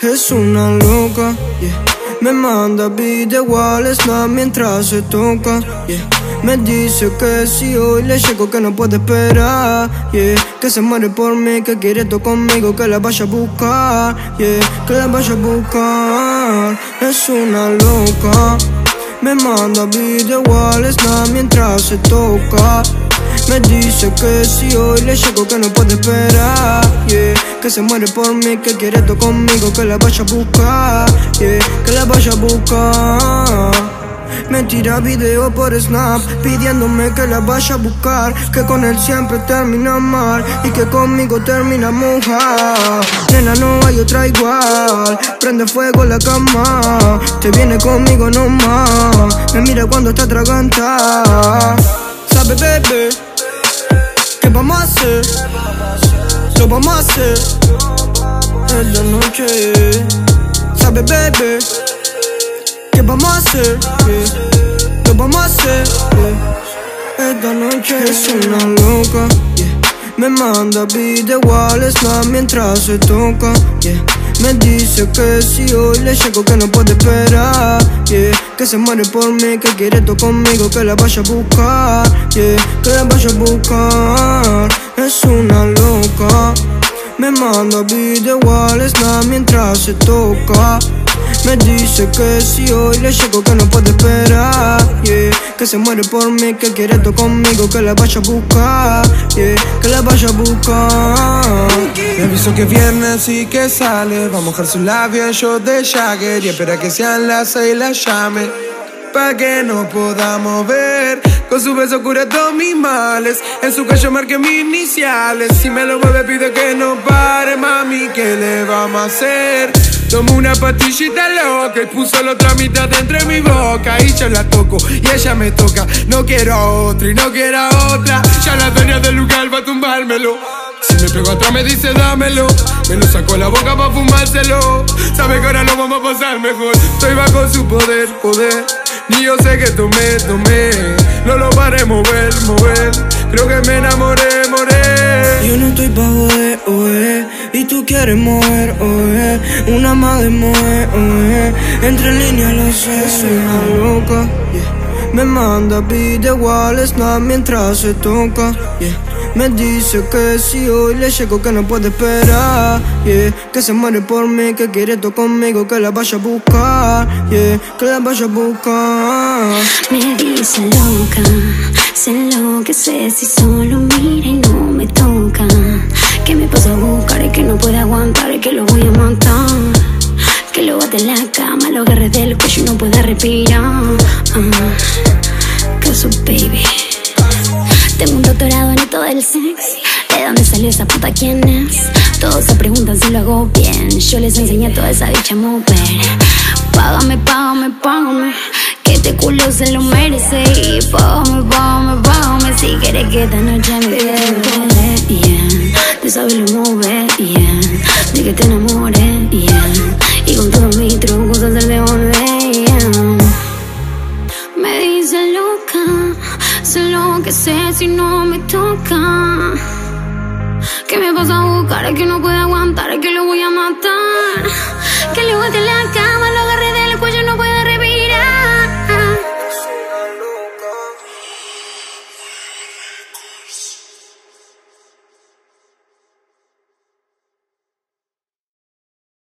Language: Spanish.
Es una loca, yeah. Me manda video igual snap mientras se toca, yeah. Me dice que si hoy le llego que no puede esperar, yeah. Que se muere por mí, que quiere todo conmigo, que la vaya a buscar, yeah. Que la vaya a buscar. Es una loca. Me manda video igual snap mientras se toca. Me dice que si hoy le llego que no puede esperar, yeah. Que se muere por mí, que quiere todo conmigo, que la vaya a buscar, yeah. Que la vaya a buscar. Me tira video por Snap pidiéndome que la vaya a buscar, que con él siempre termina mal y que conmigo termina moja. Nena, no hay otra igual, prende fuego la cama, te viene conmigo nomás, me mira cuando está atragantada. Sabe, bebé, ¿qué vamos a hacer? Lo vamos a hacer en la noche. Sabe, bebé, ¿qué vamos a hacer? Yeah. Lo vamos a hacer yeah. esta noche. Es una loca, yeah. Me manda video igual snap mientras se toca, yeah. Me dice que si hoy le llego que no puede esperar, yeah. Que se muere por mí, que quiere todo conmigo, que la vaya a buscar, yeah. Que la vaya a buscar. Es una loca. Me manda video igual snap mientras se toca. Me dice que si hoy le llego que no puede esperar, yeah. Que se muere por mí, que quiere todo conmigo, que la vaya a buscar, yeah. Que la vaya a buscar. Aviso que es viernes y que sale. Va a mojar su labio en shot de Jagger Y espera que sean las seis la llame Pa' que nos podamos ver Con su beso cura todos mis males En su cuello marqué mis iniciales. Si me lo mueve pide que no pare Mami, ¿qué le vamos a hacer? Tomo una pastillita loca y puso la otra mitad entre mi boca. Y yo la toco y ella me toca. No quiero a otra y no quiero a otra. Ya la dueña del lugar va a tumbármelo. Si me pego atrás me dice dámelo Me lo saco la boca pa' fumárselo. Sabe que ahora lo vamos a pasar mejor. Estoy bajo su poder, poder. Ni yo sé que tomé, tomé. No lo paré mover, mover. Creo que me enamoré, quieres mover, oe Una más de mover, oe Entre líneas lo sé, soy una loca, yeah. Me manda video igual snap mientras se toca. Me dice que si hoy le llego que no puede esperar. Que se muere por mí, que quiere todo conmigo, que la vaya a buscar. Que la vaya a buscar. Me dice loca, se enloquece si solo mira y no me toca. Que su baby. Tengo un doctorado en todo el sex. ¿De dónde salió esa puta quién es? Todos se preguntan si lo hago bien. Yo les enseñé toda esa bicha mover. Págame, págame, págame. Que este culo se lo merece. Y págame, págame, págame. Si quieres que esta noche me quede bien. Tú sabes lo mover bien. De que te enamores que sé si no me toca. Que me vas a buscar, que no puede aguantar, que lo voy a matar.